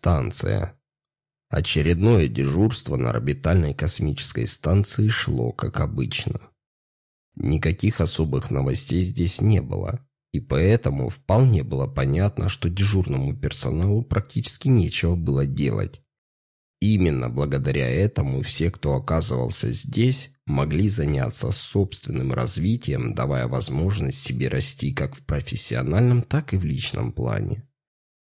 Станция. Очередное дежурство на орбитальной космической станции шло, как обычно. Никаких особых новостей здесь не было, и поэтому вполне было понятно, что дежурному персоналу практически нечего было делать. Именно благодаря этому все, кто оказывался здесь, могли заняться собственным развитием, давая возможность себе расти как в профессиональном, так и в личном плане.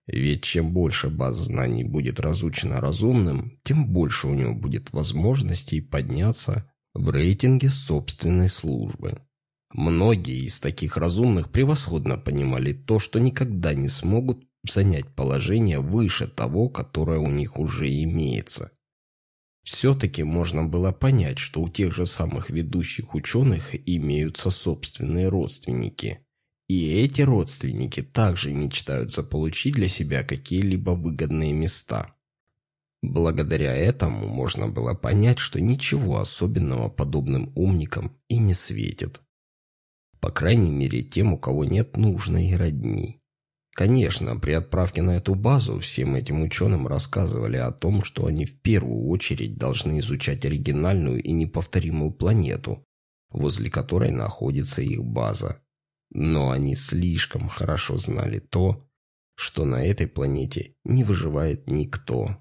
Ведь чем больше баз знаний будет разучено разумным, тем больше у него будет возможностей подняться в рейтинге собственной службы. Многие из таких разумных превосходно понимали то, что никогда не смогут занять положение выше того, которое у них уже имеется. Все-таки можно было понять, что у тех же самых ведущих ученых имеются собственные родственники. И эти родственники также мечтают заполучить для себя какие-либо выгодные места. Благодаря этому можно было понять, что ничего особенного подобным умникам и не светит. По крайней мере тем, у кого нет нужной родни. Конечно, при отправке на эту базу всем этим ученым рассказывали о том, что они в первую очередь должны изучать оригинальную и неповторимую планету, возле которой находится их база. Но они слишком хорошо знали то, что на этой планете не выживает никто.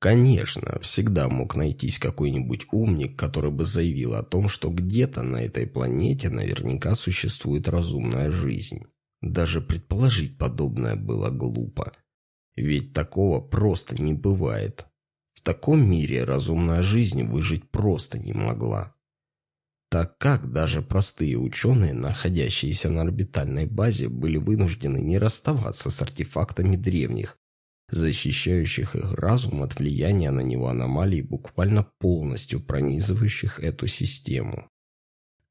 Конечно, всегда мог найтись какой-нибудь умник, который бы заявил о том, что где-то на этой планете наверняка существует разумная жизнь. Даже предположить подобное было глупо. Ведь такого просто не бывает. В таком мире разумная жизнь выжить просто не могла. Так как даже простые ученые, находящиеся на орбитальной базе, были вынуждены не расставаться с артефактами древних, защищающих их разум от влияния на него аномалий, буквально полностью пронизывающих эту систему.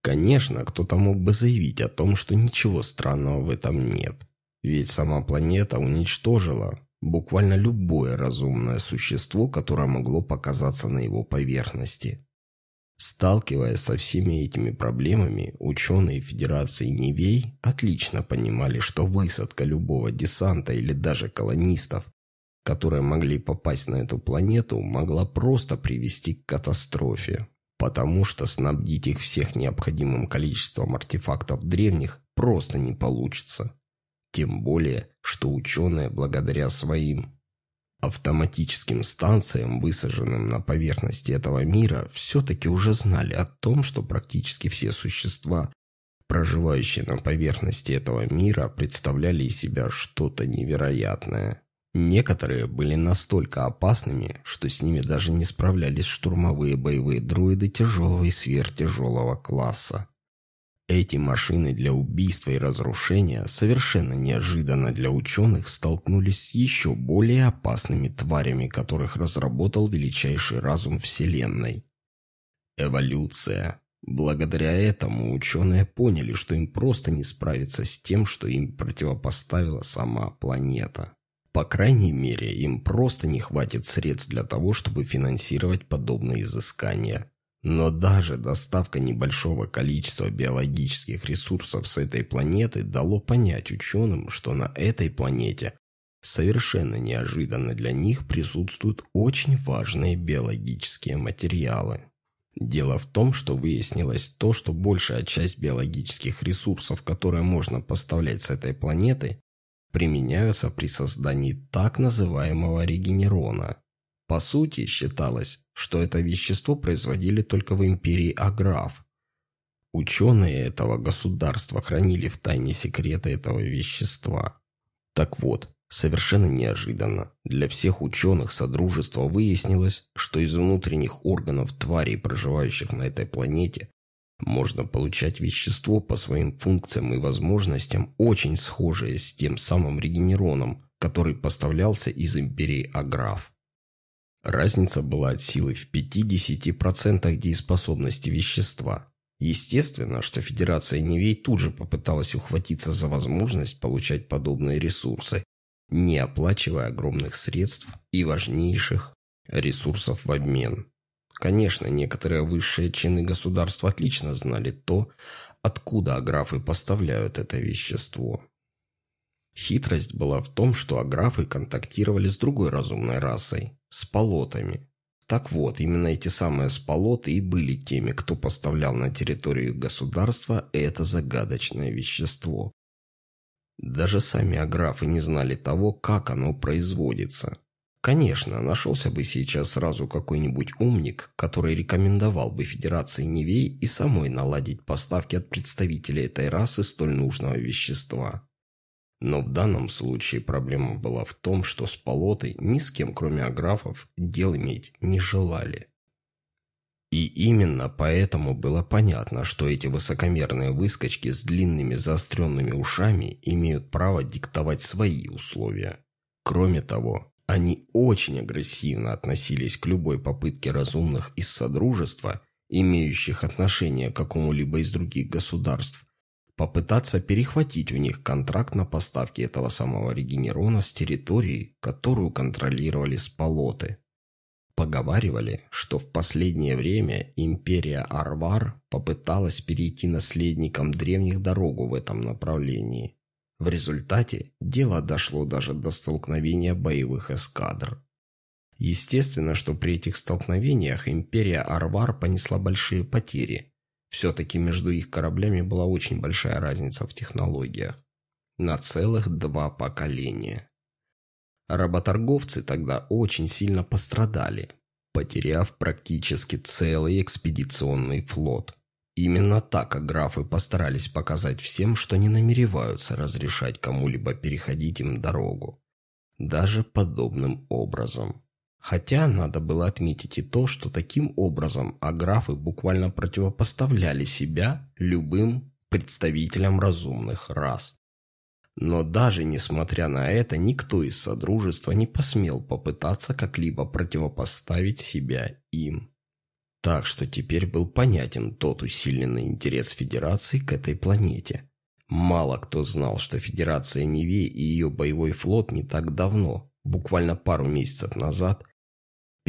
Конечно, кто-то мог бы заявить о том, что ничего странного в этом нет. Ведь сама планета уничтожила буквально любое разумное существо, которое могло показаться на его поверхности. Сталкиваясь со всеми этими проблемами, ученые Федерации Невей отлично понимали, что высадка любого десанта или даже колонистов, которые могли попасть на эту планету, могла просто привести к катастрофе потому что снабдить их всех необходимым количеством артефактов древних просто не получится. Тем более, что ученые благодаря своим автоматическим станциям, высаженным на поверхности этого мира, все-таки уже знали о том, что практически все существа, проживающие на поверхности этого мира, представляли из себя что-то невероятное. Некоторые были настолько опасными, что с ними даже не справлялись штурмовые боевые дроиды тяжелого и сверхтяжелого класса. Эти машины для убийства и разрушения совершенно неожиданно для ученых столкнулись с еще более опасными тварями, которых разработал величайший разум Вселенной. Эволюция. Благодаря этому ученые поняли, что им просто не справиться с тем, что им противопоставила сама планета. По крайней мере, им просто не хватит средств для того, чтобы финансировать подобные изыскания. Но даже доставка небольшого количества биологических ресурсов с этой планеты дало понять ученым, что на этой планете совершенно неожиданно для них присутствуют очень важные биологические материалы. Дело в том, что выяснилось то, что большая часть биологических ресурсов, которые можно поставлять с этой планеты, применяются при создании так называемого регенерона. По сути, считалось, что это вещество производили только в империи Аграф. Ученые этого государства хранили в тайне секреты этого вещества. Так вот, совершенно неожиданно, для всех ученых Содружества выяснилось, что из внутренних органов тварей, проживающих на этой планете, можно получать вещество по своим функциям и возможностям, очень схожее с тем самым регенероном, который поставлялся из империи Аграф. Разница была от силы в 50% дееспособности вещества. Естественно, что Федерация Невей тут же попыталась ухватиться за возможность получать подобные ресурсы, не оплачивая огромных средств и важнейших ресурсов в обмен. Конечно, некоторые высшие чины государства отлично знали то, откуда аграфы поставляют это вещество. Хитрость была в том, что аграфы контактировали с другой разумной расой – с полотами. Так вот, именно эти самые сполоты и были теми, кто поставлял на территорию государства это загадочное вещество. Даже сами аграфы не знали того, как оно производится. Конечно, нашелся бы сейчас сразу какой-нибудь умник, который рекомендовал бы Федерации Невей и самой наладить поставки от представителей этой расы столь нужного вещества. Но в данном случае проблема была в том, что с полотой ни с кем, кроме аграфов, дел иметь не желали. И именно поэтому было понятно, что эти высокомерные выскочки с длинными заостренными ушами имеют право диктовать свои условия. Кроме того, они очень агрессивно относились к любой попытке разумных из Содружества, имеющих отношение к какому-либо из других государств, попытаться перехватить у них контракт на поставки этого самого регенерона с территории, которую контролировали сполоты. Поговаривали, что в последнее время империя Арвар попыталась перейти наследникам древних дорогу в этом направлении. В результате дело дошло даже до столкновения боевых эскадр. Естественно, что при этих столкновениях империя Арвар понесла большие потери, все-таки между их кораблями была очень большая разница в технологиях. На целых два поколения. Работорговцы тогда очень сильно пострадали, потеряв практически целый экспедиционный флот. Именно так аграфы постарались показать всем, что не намереваются разрешать кому-либо переходить им дорогу. Даже подобным образом. Хотя надо было отметить и то, что таким образом аграфы буквально противопоставляли себя любым представителям разумных рас. Но даже несмотря на это, никто из Содружества не посмел попытаться как-либо противопоставить себя им. Так что теперь был понятен тот усиленный интерес Федерации к этой планете. Мало кто знал, что Федерация Неве и ее боевой флот не так давно, буквально пару месяцев назад,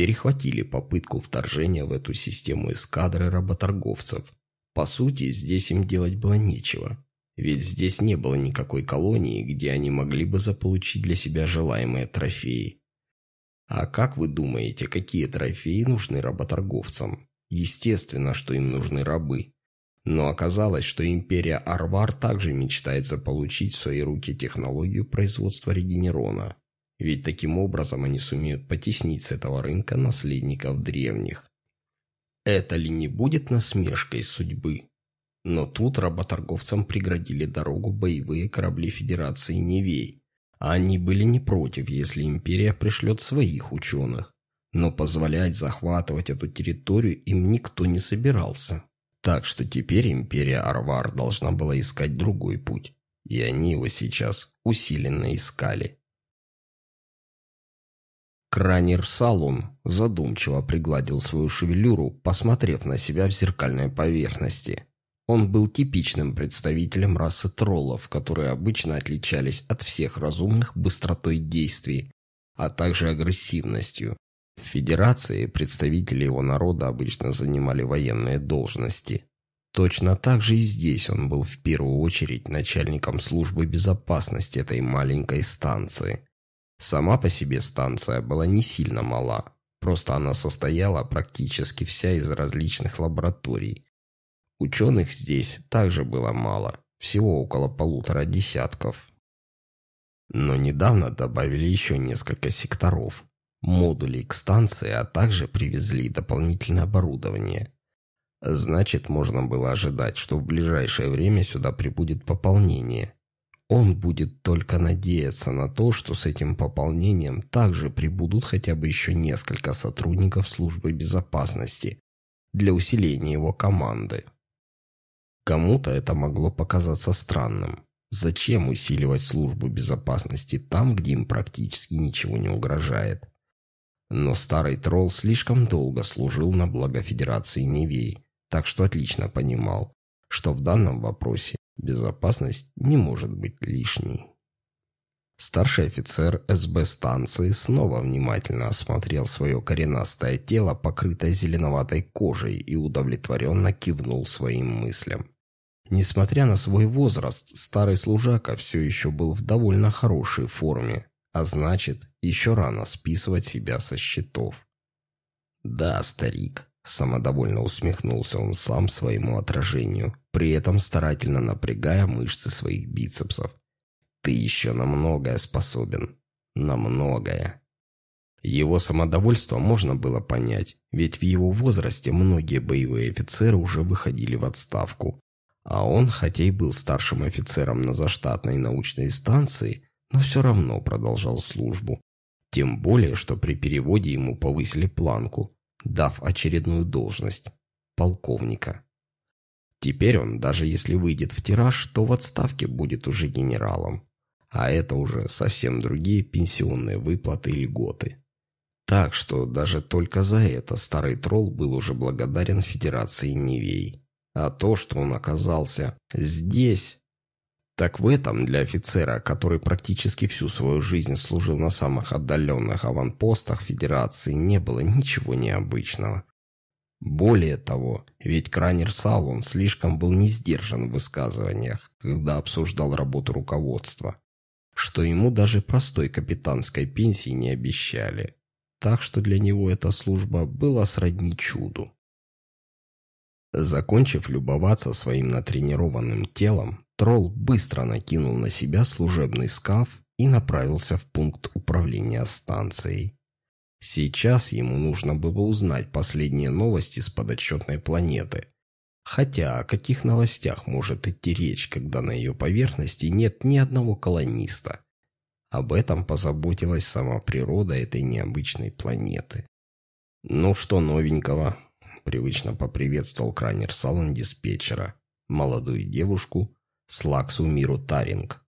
перехватили попытку вторжения в эту систему эскадры работорговцев. По сути, здесь им делать было нечего, ведь здесь не было никакой колонии, где они могли бы заполучить для себя желаемые трофеи. А как вы думаете, какие трофеи нужны работорговцам? Естественно, что им нужны рабы. Но оказалось, что империя Арвар также мечтает заполучить в свои руки технологию производства регенерона. Ведь таким образом они сумеют потеснить с этого рынка наследников древних. Это ли не будет насмешкой судьбы? Но тут работорговцам преградили дорогу боевые корабли Федерации Невей. А они были не против, если империя пришлет своих ученых. Но позволять захватывать эту территорию им никто не собирался. Так что теперь империя Арвар должна была искать другой путь. И они его сейчас усиленно искали. Кранер Салун задумчиво пригладил свою шевелюру, посмотрев на себя в зеркальной поверхности. Он был типичным представителем расы троллов, которые обычно отличались от всех разумных быстротой действий, а также агрессивностью. В Федерации представители его народа обычно занимали военные должности. Точно так же и здесь он был в первую очередь начальником службы безопасности этой маленькой станции. Сама по себе станция была не сильно мала, просто она состояла практически вся из различных лабораторий. Ученых здесь также было мало, всего около полутора десятков. Но недавно добавили еще несколько секторов, модулей к станции, а также привезли дополнительное оборудование. Значит, можно было ожидать, что в ближайшее время сюда прибудет пополнение – он будет только надеяться на то, что с этим пополнением также прибудут хотя бы еще несколько сотрудников службы безопасности для усиления его команды. Кому-то это могло показаться странным. Зачем усиливать службу безопасности там, где им практически ничего не угрожает? Но старый тролл слишком долго служил на благо Федерации Невей, так что отлично понимал, что в данном вопросе Безопасность не может быть лишней. Старший офицер СБ станции снова внимательно осмотрел свое коренастое тело, покрытое зеленоватой кожей, и удовлетворенно кивнул своим мыслям. Несмотря на свой возраст, старый служака все еще был в довольно хорошей форме, а значит, еще рано списывать себя со счетов. «Да, старик», — самодовольно усмехнулся он сам своему отражению, при этом старательно напрягая мышцы своих бицепсов. «Ты еще на многое способен. На многое». Его самодовольство можно было понять, ведь в его возрасте многие боевые офицеры уже выходили в отставку, а он, хотя и был старшим офицером на заштатной научной станции, но все равно продолжал службу. Тем более, что при переводе ему повысили планку, дав очередную должность – полковника. Теперь он, даже если выйдет в тираж, то в отставке будет уже генералом. А это уже совсем другие пенсионные выплаты и льготы. Так что даже только за это старый тролл был уже благодарен Федерации Невей. А то, что он оказался здесь... Так в этом для офицера, который практически всю свою жизнь служил на самых отдаленных аванпостах Федерации, не было ничего необычного. Более того, ведь Кранер Салон слишком был не сдержан в высказываниях, когда обсуждал работу руководства, что ему даже простой капитанской пенсии не обещали. Так что для него эта служба была сродни чуду. Закончив любоваться своим натренированным телом, тролл быстро накинул на себя служебный скаф и направился в пункт управления станцией. Сейчас ему нужно было узнать последние новости с подотчетной планеты. Хотя о каких новостях может идти речь, когда на ее поверхности нет ни одного колониста? Об этом позаботилась сама природа этой необычной планеты. «Ну что новенького?» Привычно поприветствовал Кранер салон диспетчера, молодую девушку, Слаксу Миру Таринг.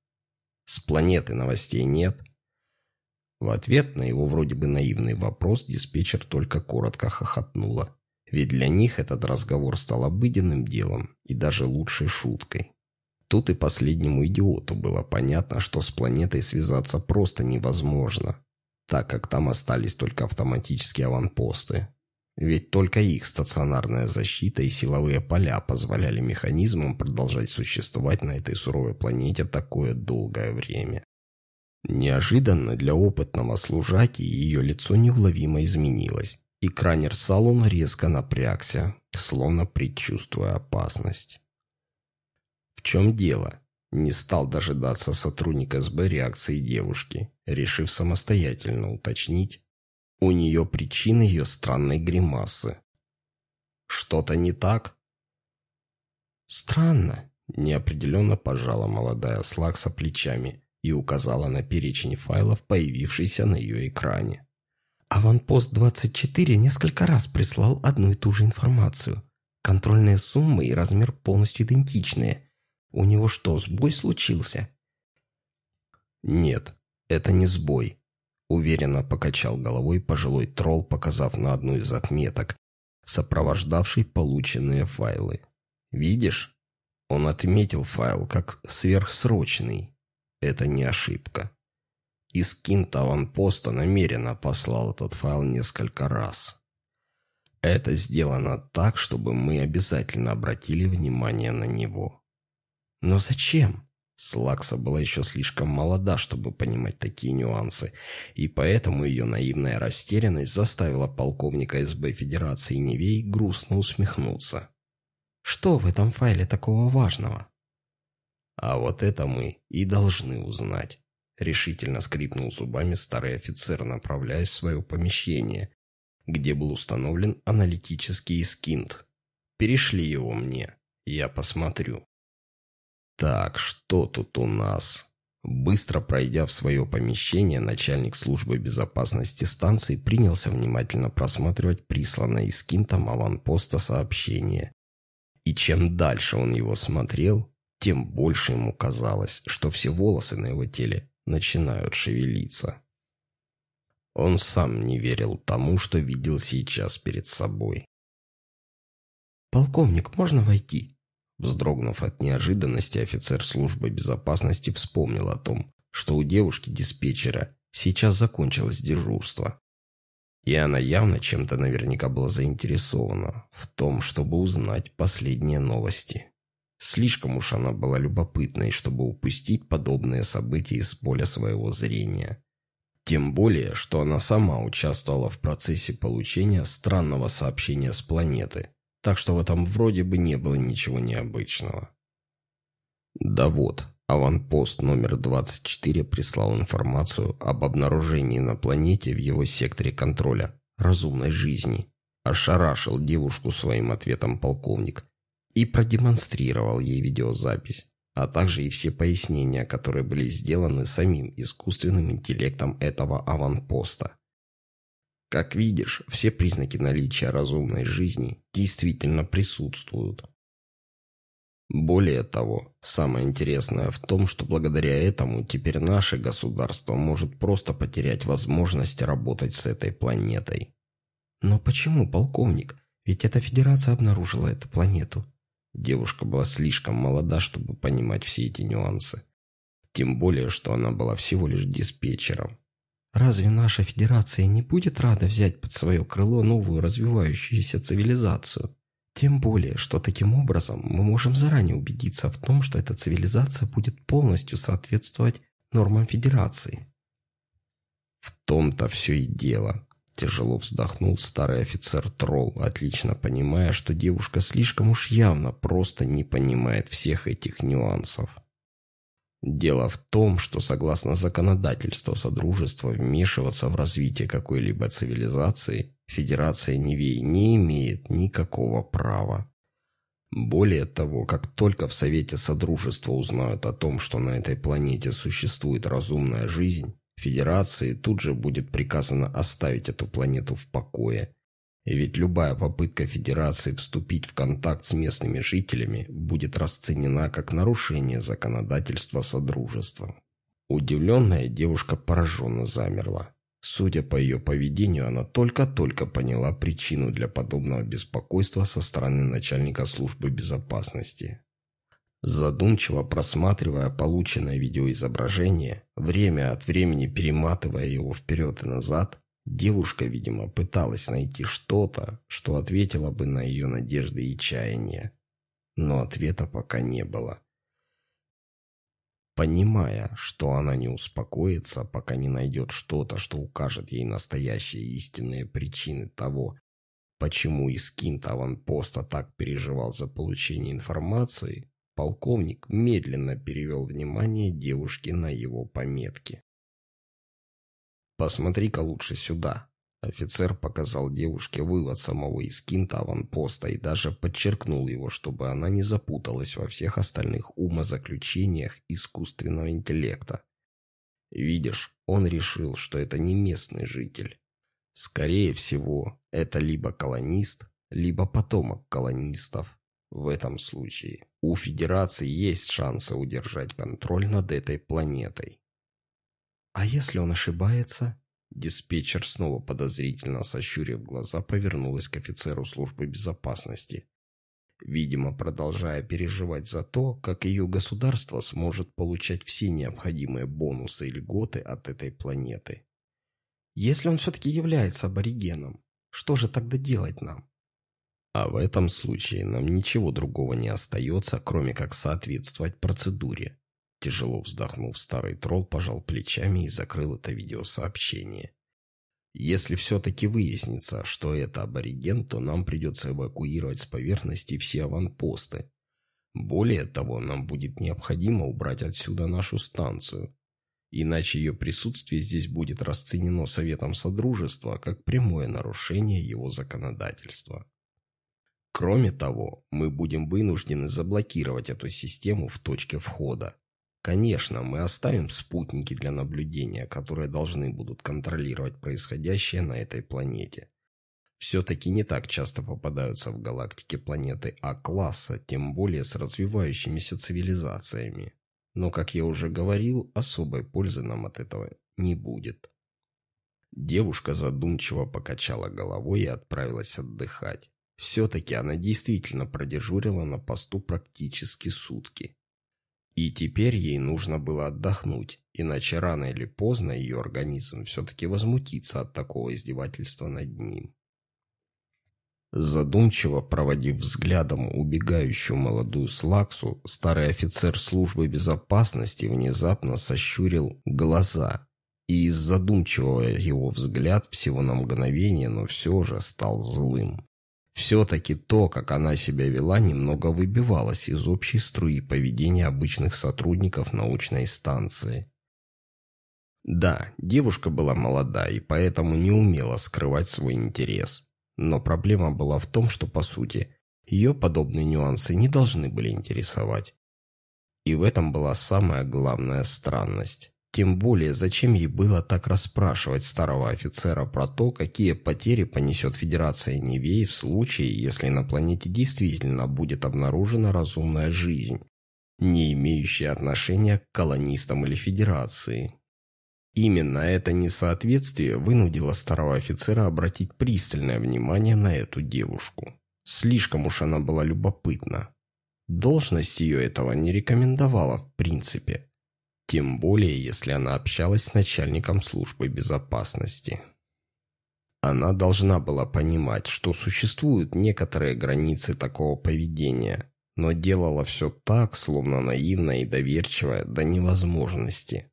«С планеты новостей нет?» В ответ на его вроде бы наивный вопрос диспетчер только коротко хохотнула. Ведь для них этот разговор стал обыденным делом и даже лучшей шуткой. Тут и последнему идиоту было понятно, что с планетой связаться просто невозможно, так как там остались только автоматические аванпосты. Ведь только их стационарная защита и силовые поля позволяли механизмам продолжать существовать на этой суровой планете такое долгое время. Неожиданно для опытного служаки ее лицо неуловимо изменилось, и кранер Салон резко напрягся, словно предчувствуя опасность. В чем дело? Не стал дожидаться сотрудника СБ реакции девушки, решив самостоятельно уточнить у нее причины ее странной гримасы. Что-то не так? Странно, неопределенно пожала молодая Слакса плечами и указала на перечень файлов, появившийся на ее экране. Аванпост 24 несколько раз прислал одну и ту же информацию. Контрольные суммы и размер полностью идентичные, у него что, сбой случился? Нет, это не сбой. Уверенно покачал головой пожилой тролл, показав на одну из отметок, сопровождавший полученные файлы. Видишь? Он отметил файл как сверхсрочный. Это не ошибка. Искин аванпоста намеренно послал этот файл несколько раз. Это сделано так, чтобы мы обязательно обратили внимание на него. Но зачем? Слакса была еще слишком молода, чтобы понимать такие нюансы, и поэтому ее наивная растерянность заставила полковника СБ Федерации Невей грустно усмехнуться. Что в этом файле такого важного? А вот это мы и должны узнать. Решительно скрипнул зубами старый офицер, направляясь в свое помещение, где был установлен аналитический скинт. Перешли его мне, я посмотрю. Так, что тут у нас? Быстро пройдя в свое помещение, начальник службы безопасности станции принялся внимательно просматривать присланное из кинтом аванпоста сообщение. И чем дальше он его смотрел, тем больше ему казалось, что все волосы на его теле начинают шевелиться. Он сам не верил тому, что видел сейчас перед собой. «Полковник, можно войти?» Вздрогнув от неожиданности, офицер службы безопасности вспомнил о том, что у девушки-диспетчера сейчас закончилось дежурство. И она явно чем-то наверняка была заинтересована в том, чтобы узнать последние новости. Слишком уж она была любопытной, чтобы упустить подобные события из поля своего зрения. Тем более, что она сама участвовала в процессе получения странного сообщения с планеты, так что в этом вроде бы не было ничего необычного. Да вот, аванпост номер 24 прислал информацию об обнаружении на планете в его секторе контроля разумной жизни. Ошарашил девушку своим ответом полковник, и продемонстрировал ей видеозапись, а также и все пояснения, которые были сделаны самим искусственным интеллектом этого аванпоста. Как видишь, все признаки наличия разумной жизни действительно присутствуют. Более того, самое интересное в том, что благодаря этому теперь наше государство может просто потерять возможность работать с этой планетой. Но почему, полковник? Ведь эта федерация обнаружила эту планету. Девушка была слишком молода, чтобы понимать все эти нюансы. Тем более, что она была всего лишь диспетчером. Разве наша федерация не будет рада взять под свое крыло новую развивающуюся цивилизацию? Тем более, что таким образом мы можем заранее убедиться в том, что эта цивилизация будет полностью соответствовать нормам федерации. В том-то все и дело. Тяжело вздохнул старый офицер Тролл, отлично понимая, что девушка слишком уж явно просто не понимает всех этих нюансов. Дело в том, что согласно законодательству Содружества вмешиваться в развитие какой-либо цивилизации Федерация Невей не имеет никакого права. Более того, как только в Совете Содружества узнают о том, что на этой планете существует разумная жизнь, Федерации тут же будет приказано оставить эту планету в покое. И ведь любая попытка Федерации вступить в контакт с местными жителями будет расценена как нарушение законодательства Содружества. Удивленная девушка пораженно замерла. Судя по ее поведению, она только-только поняла причину для подобного беспокойства со стороны начальника службы безопасности. Задумчиво просматривая полученное видеоизображение, время от времени перематывая его вперед и назад, девушка, видимо, пыталась найти что-то, что ответило бы на ее надежды и чаяния. Но ответа пока не было. Понимая, что она не успокоится, пока не найдет что-то, что укажет ей настоящие истинные причины того, почему Искин аванпоста так переживал за получение информации, Полковник медленно перевел внимание девушки на его пометки. «Посмотри-ка лучше сюда». Офицер показал девушке вывод самого Искинта аванпоста и даже подчеркнул его, чтобы она не запуталась во всех остальных умозаключениях искусственного интеллекта. Видишь, он решил, что это не местный житель. Скорее всего, это либо колонист, либо потомок колонистов. В этом случае у Федерации есть шансы удержать контроль над этой планетой. А если он ошибается? Диспетчер снова подозрительно сощурив глаза, повернулась к офицеру службы безопасности. Видимо, продолжая переживать за то, как ее государство сможет получать все необходимые бонусы и льготы от этой планеты. Если он все-таки является аборигеном, что же тогда делать нам? А в этом случае нам ничего другого не остается, кроме как соответствовать процедуре. Тяжело вздохнув, старый тролл пожал плечами и закрыл это видеосообщение. Если все-таки выяснится, что это абориген, то нам придется эвакуировать с поверхности все аванпосты. Более того, нам будет необходимо убрать отсюда нашу станцию. Иначе ее присутствие здесь будет расценено Советом Содружества как прямое нарушение его законодательства. Кроме того, мы будем вынуждены заблокировать эту систему в точке входа. Конечно, мы оставим спутники для наблюдения, которые должны будут контролировать происходящее на этой планете. Все-таки не так часто попадаются в галактике планеты А-класса, тем более с развивающимися цивилизациями. Но, как я уже говорил, особой пользы нам от этого не будет. Девушка задумчиво покачала головой и отправилась отдыхать. Все-таки она действительно продежурила на посту практически сутки. И теперь ей нужно было отдохнуть, иначе рано или поздно ее организм все-таки возмутится от такого издевательства над ним. Задумчиво проводив взглядом убегающую молодую Слаксу, старый офицер службы безопасности внезапно сощурил глаза, и из задумчивого его взгляд всего на мгновение, но все же стал злым. Все-таки то, как она себя вела, немного выбивалось из общей струи поведения обычных сотрудников научной станции. Да, девушка была молода и поэтому не умела скрывать свой интерес. Но проблема была в том, что, по сути, ее подобные нюансы не должны были интересовать. И в этом была самая главная странность. Тем более, зачем ей было так расспрашивать старого офицера про то, какие потери понесет Федерация Невей в случае, если на планете действительно будет обнаружена разумная жизнь, не имеющая отношения к колонистам или Федерации. Именно это несоответствие вынудило старого офицера обратить пристальное внимание на эту девушку. Слишком уж она была любопытна. Должность ее этого не рекомендовала в принципе. Тем более, если она общалась с начальником службы безопасности. Она должна была понимать, что существуют некоторые границы такого поведения, но делала все так, словно наивно и доверчиво до невозможности.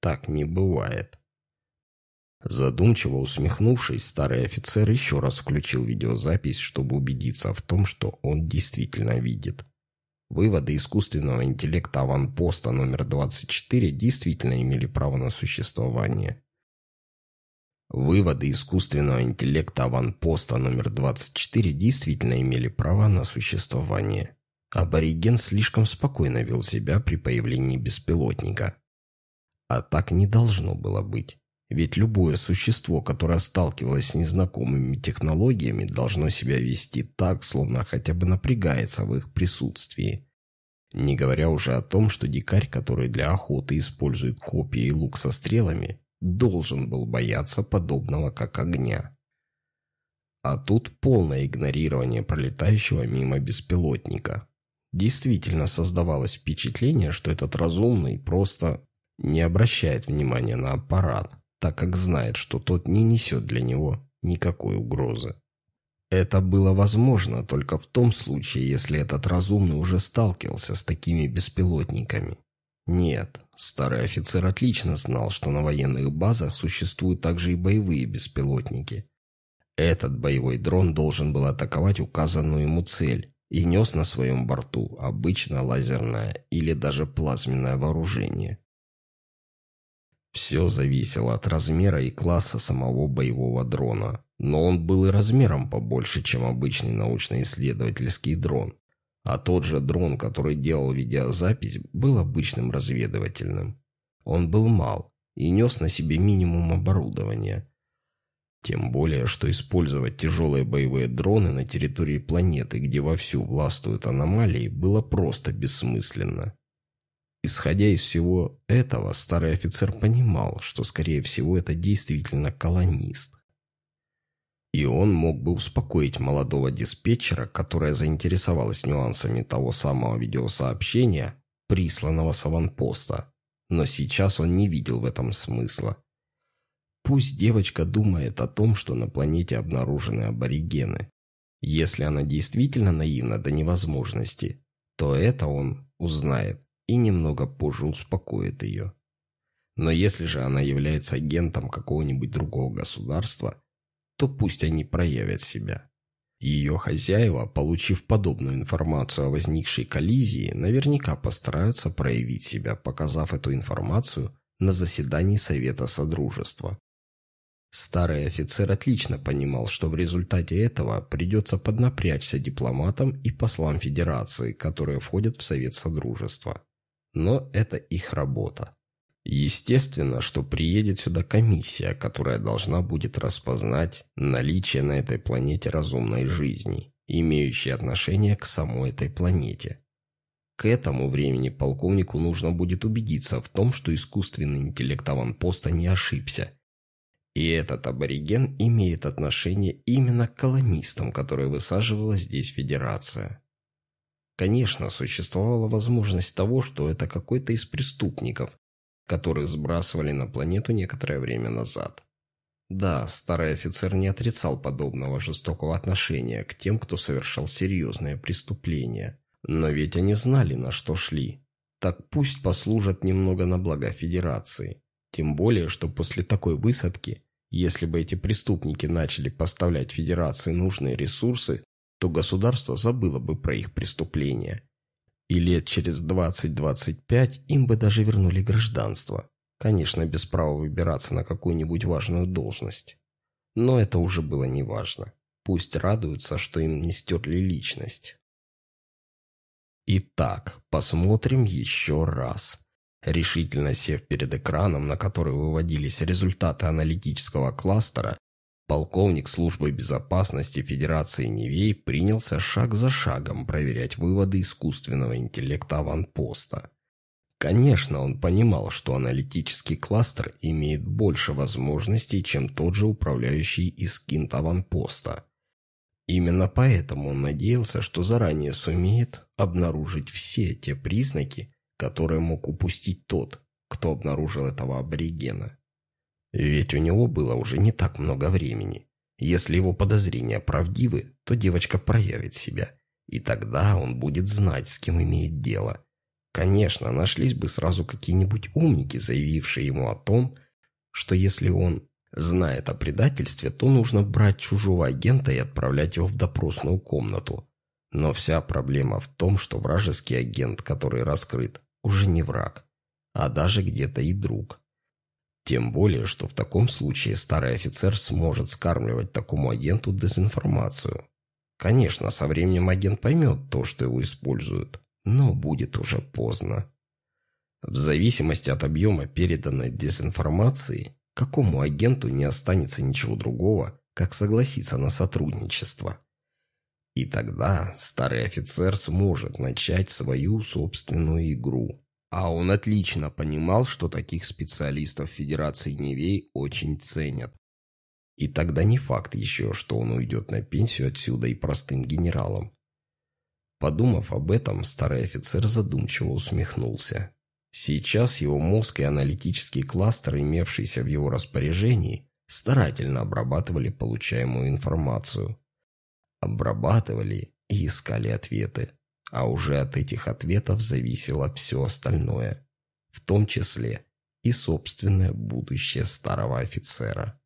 Так не бывает. Задумчиво усмехнувшись, старый офицер еще раз включил видеозапись, чтобы убедиться в том, что он действительно видит. Выводы искусственного интеллекта аванпоста номер 24 действительно имели право на существование. Выводы искусственного интеллекта аванпоста номер 24 действительно имели право на существование. Абориген слишком спокойно вел себя при появлении беспилотника. А так не должно было быть. Ведь любое существо, которое сталкивалось с незнакомыми технологиями, должно себя вести так, словно хотя бы напрягается в их присутствии. Не говоря уже о том, что дикарь, который для охоты использует копья и лук со стрелами, должен был бояться подобного как огня. А тут полное игнорирование пролетающего мимо беспилотника. Действительно создавалось впечатление, что этот разумный просто не обращает внимания на аппарат, так как знает, что тот не несет для него никакой угрозы. Это было возможно только в том случае, если этот разумный уже сталкивался с такими беспилотниками. Нет, старый офицер отлично знал, что на военных базах существуют также и боевые беспилотники. Этот боевой дрон должен был атаковать указанную ему цель и нес на своем борту обычно лазерное или даже плазменное вооружение. Все зависело от размера и класса самого боевого дрона, но он был и размером побольше, чем обычный научно-исследовательский дрон. А тот же дрон, который делал видеозапись, был обычным разведывательным. Он был мал и нес на себе минимум оборудования. Тем более, что использовать тяжелые боевые дроны на территории планеты, где вовсю властвуют аномалии, было просто бессмысленно. Исходя из всего этого, старый офицер понимал, что, скорее всего, это действительно колонист. И он мог бы успокоить молодого диспетчера, которая заинтересовалась нюансами того самого видеосообщения, присланного с аванпоста. Но сейчас он не видел в этом смысла. Пусть девочка думает о том, что на планете обнаружены аборигены. Если она действительно наивна до невозможности, то это он узнает и немного позже успокоит ее. Но если же она является агентом какого-нибудь другого государства, то пусть они проявят себя. Ее хозяева, получив подобную информацию о возникшей коллизии, наверняка постараются проявить себя, показав эту информацию на заседании Совета Содружества. Старый офицер отлично понимал, что в результате этого придется поднапрячься дипломатам и послам Федерации, которые входят в Совет Содружества но это их работа. Естественно, что приедет сюда комиссия, которая должна будет распознать наличие на этой планете разумной жизни, имеющей отношение к самой этой планете. К этому времени полковнику нужно будет убедиться в том, что искусственный интеллект аванпоста не ошибся. И этот абориген имеет отношение именно к колонистам, которые высаживала здесь Федерация. Конечно, существовала возможность того, что это какой-то из преступников, которых сбрасывали на планету некоторое время назад. Да, старый офицер не отрицал подобного жестокого отношения к тем, кто совершал серьезные преступления. Но ведь они знали, на что шли. Так пусть послужат немного на благо Федерации. Тем более, что после такой высадки, если бы эти преступники начали поставлять Федерации нужные ресурсы, то государство забыло бы про их преступления. И лет через 20-25 им бы даже вернули гражданство. Конечно, без права выбираться на какую-нибудь важную должность. Но это уже было неважно. Пусть радуются, что им не стерли личность. Итак, посмотрим еще раз. Решительно сев перед экраном, на который выводились результаты аналитического кластера, полковник службы безопасности Федерации Невей принялся шаг за шагом проверять выводы искусственного интеллекта аванпоста. Конечно, он понимал, что аналитический кластер имеет больше возможностей, чем тот же управляющий из кинт аванпоста. Именно поэтому он надеялся, что заранее сумеет обнаружить все те признаки, которые мог упустить тот, кто обнаружил этого аборигена. Ведь у него было уже не так много времени. Если его подозрения правдивы, то девочка проявит себя, и тогда он будет знать, с кем имеет дело – Конечно, нашлись бы сразу какие-нибудь умники, заявившие ему о том, что если он знает о предательстве, то нужно брать чужого агента и отправлять его в допросную комнату. Но вся проблема в том, что вражеский агент, который раскрыт, уже не враг, а даже где-то и друг. Тем более, что в таком случае старый офицер сможет скармливать такому агенту дезинформацию. Конечно, со временем агент поймет то, что его используют, но будет уже поздно. В зависимости от объема переданной дезинформации, какому агенту не останется ничего другого, как согласиться на сотрудничество. И тогда старый офицер сможет начать свою собственную игру. А он отлично понимал, что таких специалистов Федерации Невей очень ценят. И тогда не факт еще, что он уйдет на пенсию отсюда и простым генералом. Подумав об этом, старый офицер задумчиво усмехнулся. Сейчас его мозг и аналитический кластер, имевшийся в его распоряжении, старательно обрабатывали получаемую информацию. Обрабатывали и искали ответы. А уже от этих ответов зависело все остальное, в том числе и собственное будущее старого офицера.